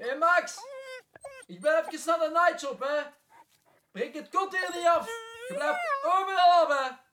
Hé hey Max, ik ben even naar de nightshop, hè. Breng het kot hier niet af. Je blijft overal af, hè.